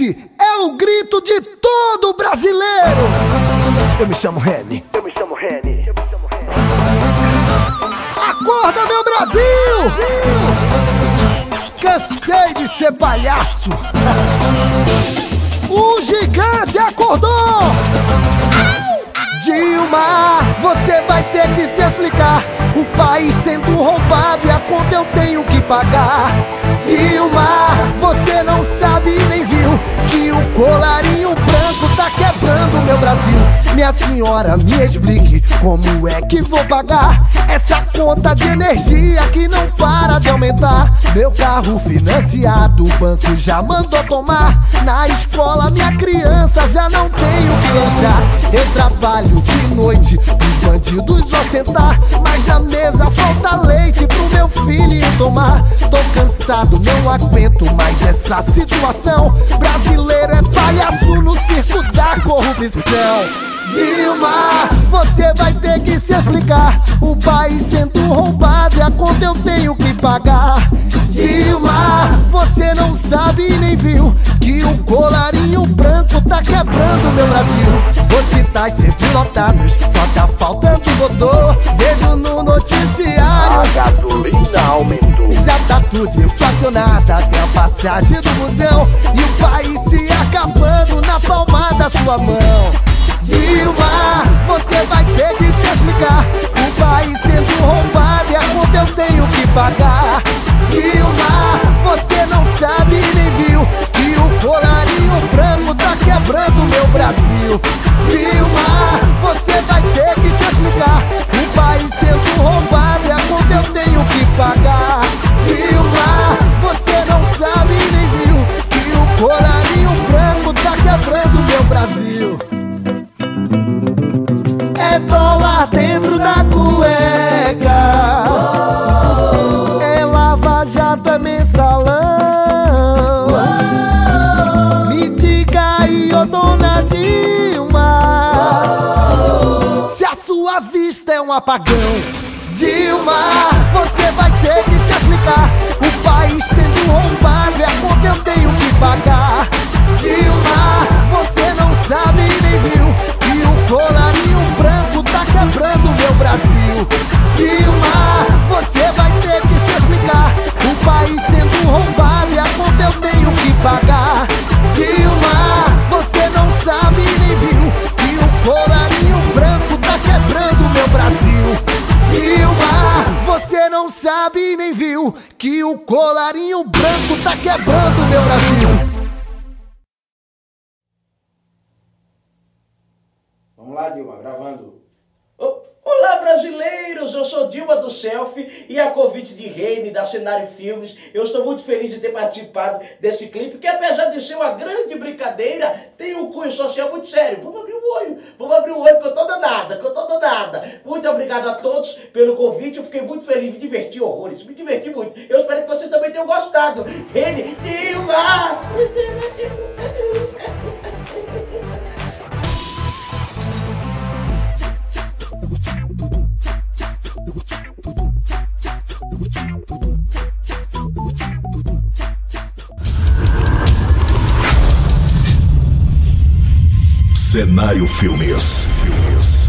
Esse é o grito de todo brasileiro. Eu me chamo Remy. Eu me chamo Remy. Acorda, meu Brasil! Cansei de ser palhaço. O gigante acordou! Dilma, você vai ter que se explicar. O país sendo roubado e a conta eu tenho que pagar. Dilma, senhora, me explique como é que vou pagar essa conta de energia que não para de aumentar. Meu carro financiado, o banco já mandou tomar. Na escola, minha criança já não tem o que lanchar. Eu trabalho de noite, os bandidos ostentar. Mas na mesa falta leite pro meu filho tomar. Tô cansado, não aguento mais essa situação. Brasileiro é palhaço no circo da corrupção. Dilma, você vai ter que se explicar. O país sendo roubado e a conta eu tenho que pagar. Dilma, você não sabe nem viu que o colarinho branco tá quebrando meu Brasil. Hospitais sempre lotados, só tá faltando motor. Vejo no noticiário. A gasolina aumentou. Já tá tudo inflacionado, até a passagem do museu. E o país se acabando na palma da sua mão. Dilma, você vai ter que se explicar. O país sendo roubado e a conta eu tenho que pagar. Dilma, é um apagão. Dilma, você vai ter que se explicar. O país sendo roubado e a conta eu tenho que pagar. Não sabe nem viu que o colarinho branco tá quebrando meu Brasil. Vamos lá, Dilma, gravando. Brasileiros! Eu sou Dilma do Selfie e a convite de Reine, da Cenário Filmes, eu estou muito feliz de ter participado desse clipe, que apesar de ser uma grande brincadeira, tem um cunho social muito sério. Vamos abrir o olho, vamos abrir o olho que eu tô danada, que eu tô danada. Muito obrigado a todos pelo convite, eu fiquei muito feliz, me diverti horrores, me diverti muito. Eu espero que vocês também tenham gostado. Reine, Dilma! Cenário Filmes. Filmes.